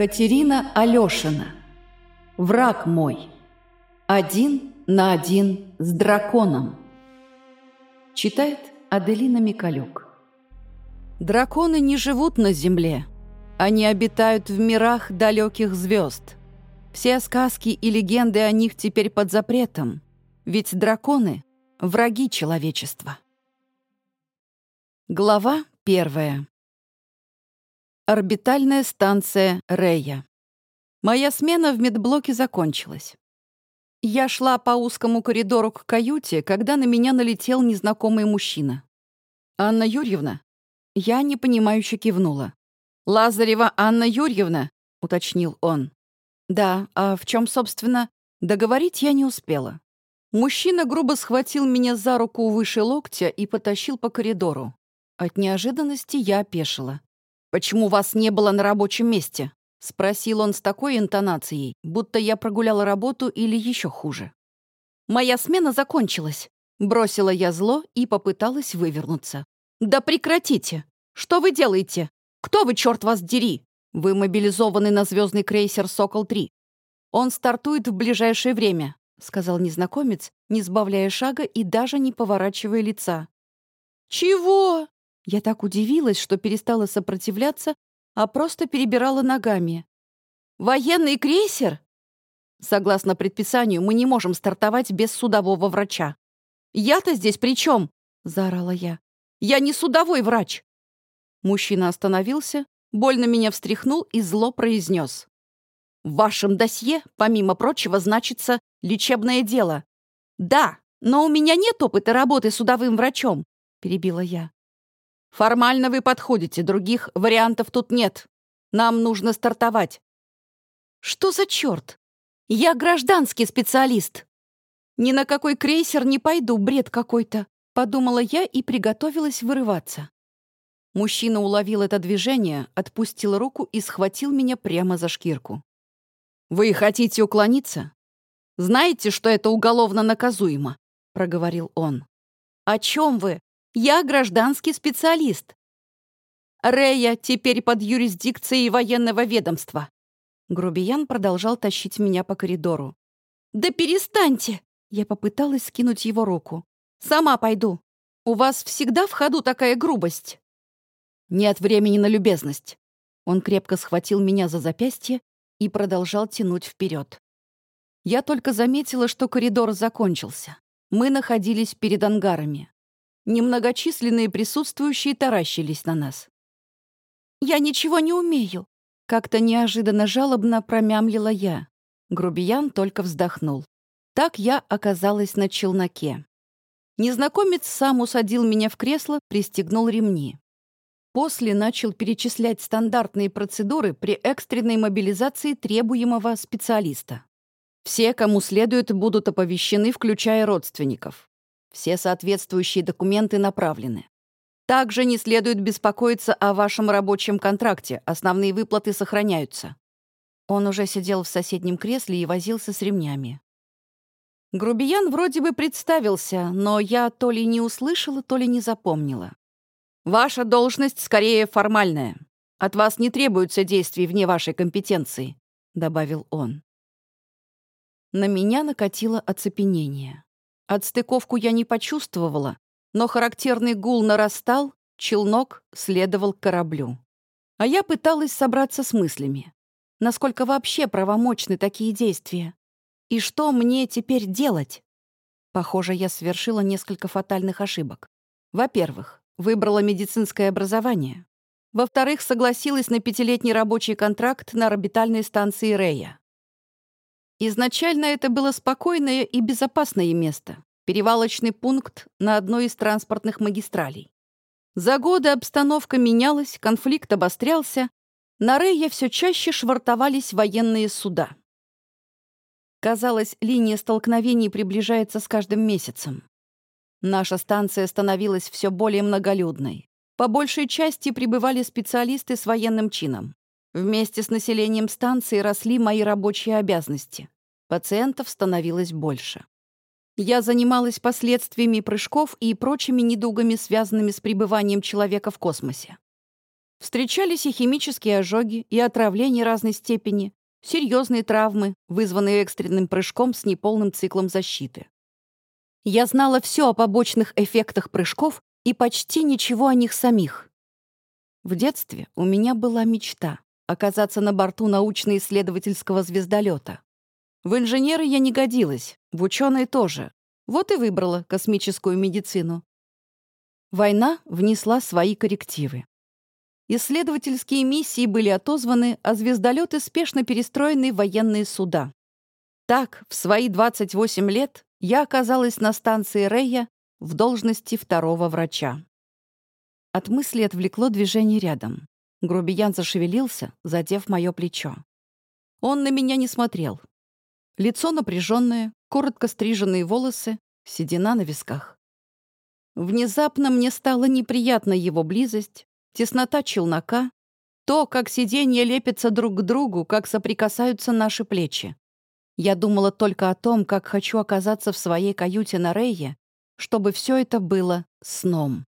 Катерина Алешина. Враг мой. Один на один с драконом. Читает Аделина Микалюк. Драконы не живут на земле. Они обитают в мирах далеких звезд. Все сказки и легенды о них теперь под запретом. Ведь драконы — враги человечества. Глава первая. Орбитальная станция Рея. Моя смена в медблоке закончилась. Я шла по узкому коридору к каюте, когда на меня налетел незнакомый мужчина. «Анна Юрьевна?» Я непонимающе кивнула. «Лазарева Анна Юрьевна?» — уточнил он. «Да, а в чем, собственно?» Договорить я не успела. Мужчина грубо схватил меня за руку выше локтя и потащил по коридору. От неожиданности я опешила. «Почему вас не было на рабочем месте?» — спросил он с такой интонацией, будто я прогуляла работу или еще хуже. «Моя смена закончилась», — бросила я зло и попыталась вывернуться. «Да прекратите! Что вы делаете? Кто вы, черт вас дери? Вы мобилизованы на звездный крейсер «Сокол-3». Он стартует в ближайшее время», — сказал незнакомец, не сбавляя шага и даже не поворачивая лица. «Чего?» Я так удивилась, что перестала сопротивляться, а просто перебирала ногами. «Военный крейсер?» «Согласно предписанию, мы не можем стартовать без судового врача». «Я-то здесь при чем?» — заорала я. «Я не судовой врач!» Мужчина остановился, больно меня встряхнул и зло произнес. «В вашем досье, помимо прочего, значится лечебное дело». «Да, но у меня нет опыта работы судовым врачом», — перебила я. Формально вы подходите, других вариантов тут нет. Нам нужно стартовать. Что за черт? Я гражданский специалист. Ни на какой крейсер не пойду, бред какой-то, подумала я и приготовилась вырываться. Мужчина уловил это движение, отпустил руку и схватил меня прямо за шкирку. «Вы хотите уклониться? Знаете, что это уголовно наказуемо?» — проговорил он. «О чем вы? Я гражданский специалист. Рея теперь под юрисдикцией военного ведомства. Грубиян продолжал тащить меня по коридору. «Да перестаньте!» Я попыталась скинуть его руку. «Сама пойду. У вас всегда в ходу такая грубость». «Нет времени на любезность». Он крепко схватил меня за запястье и продолжал тянуть вперед. Я только заметила, что коридор закончился. Мы находились перед ангарами. Немногочисленные присутствующие таращились на нас. «Я ничего не умею», — как-то неожиданно жалобно промямлила я. Грубиян только вздохнул. Так я оказалась на челноке. Незнакомец сам усадил меня в кресло, пристегнул ремни. После начал перечислять стандартные процедуры при экстренной мобилизации требуемого специалиста. Все, кому следует, будут оповещены, включая родственников. Все соответствующие документы направлены. Также не следует беспокоиться о вашем рабочем контракте, основные выплаты сохраняются. Он уже сидел в соседнем кресле и возился с ремнями. Грубиян вроде бы представился, но я то ли не услышала, то ли не запомнила. «Ваша должность скорее формальная. От вас не требуются действий вне вашей компетенции», — добавил он. На меня накатило оцепенение. Отстыковку я не почувствовала, но характерный гул нарастал, челнок следовал кораблю. А я пыталась собраться с мыслями. Насколько вообще правомочны такие действия? И что мне теперь делать? Похоже, я совершила несколько фатальных ошибок. Во-первых, выбрала медицинское образование. Во-вторых, согласилась на пятилетний рабочий контракт на орбитальной станции Рея. Изначально это было спокойное и безопасное место, перевалочный пункт на одной из транспортных магистралей. За годы обстановка менялась, конфликт обострялся, на Рее все чаще швартовались военные суда. Казалось, линия столкновений приближается с каждым месяцем. Наша станция становилась все более многолюдной. По большей части прибывали специалисты с военным чином. Вместе с населением станции росли мои рабочие обязанности. Пациентов становилось больше. Я занималась последствиями прыжков и прочими недугами, связанными с пребыванием человека в космосе. Встречались и химические ожоги, и отравления разной степени, серьезные травмы, вызванные экстренным прыжком с неполным циклом защиты. Я знала все о побочных эффектах прыжков и почти ничего о них самих. В детстве у меня была мечта — оказаться на борту научно-исследовательского звездолета. В инженеры я не годилась, в ученые тоже. Вот и выбрала космическую медицину. Война внесла свои коррективы. Исследовательские миссии были отозваны, а звездолеты спешно перестроены в военные суда. Так, в свои 28 лет я оказалась на станции Рея в должности второго врача. От мысли отвлекло движение рядом. Грубиян зашевелился, задев мое плечо. Он на меня не смотрел. Лицо напряженное, коротко стриженные волосы, седина на висках. Внезапно мне стало неприятна его близость, теснота челнока, то, как сиденья лепятся друг к другу, как соприкасаются наши плечи. Я думала только о том, как хочу оказаться в своей каюте на Рейе, чтобы все это было сном.